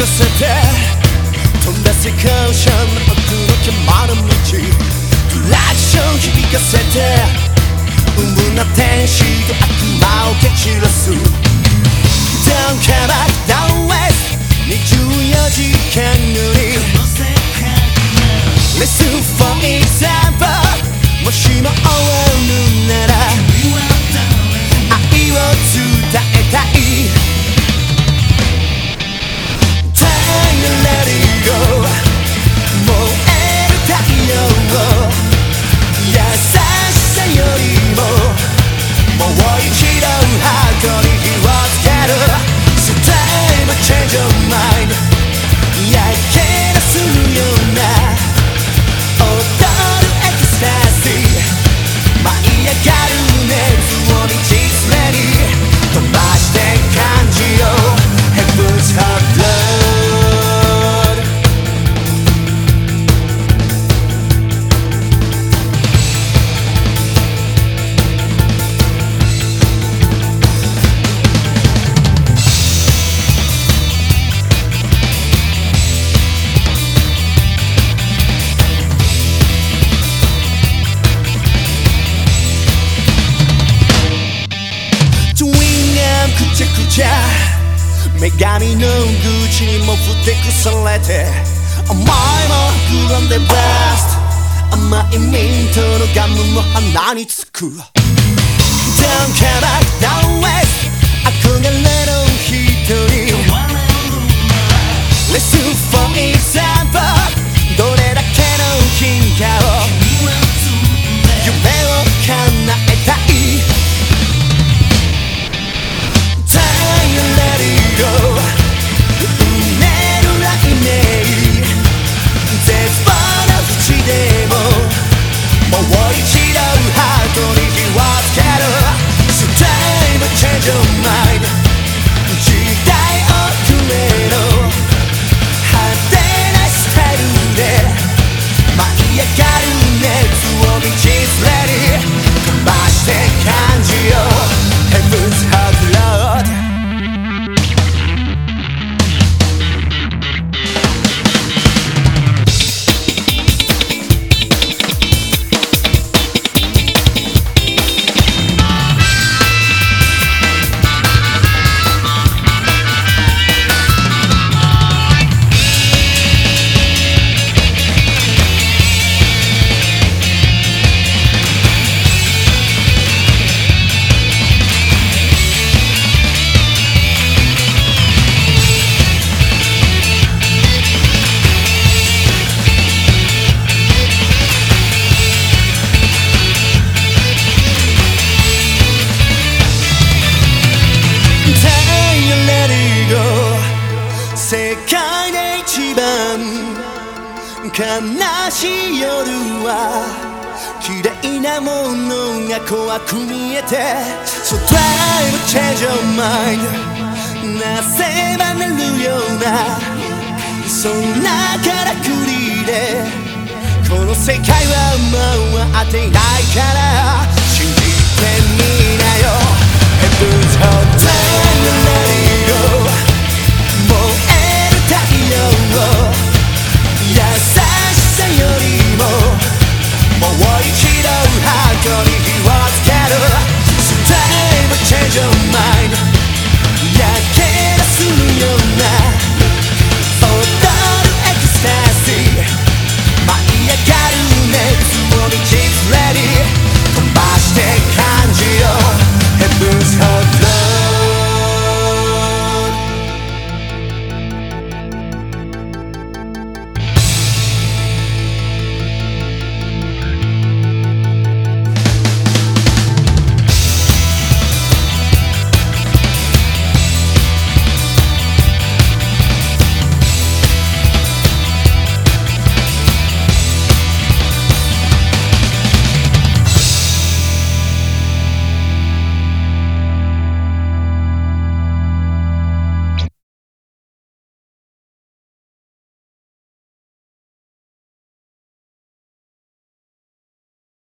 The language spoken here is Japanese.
かせて飛んだ世界シャンの奥の山の道クラクション響かせて無無な天使と悪魔を蹴散らす Down come back down west 24時間塗り Listen for example もしも終女神の口にもふてくされて甘いも膨らんでベスト甘いミントのガムも鼻につく Down come back down west 憧れ don't mind 悲しい夜は嫌いなものが怖く見えて So try to change your mind なせばなるようなそんなからくりでこの世界は回ってないから 완전히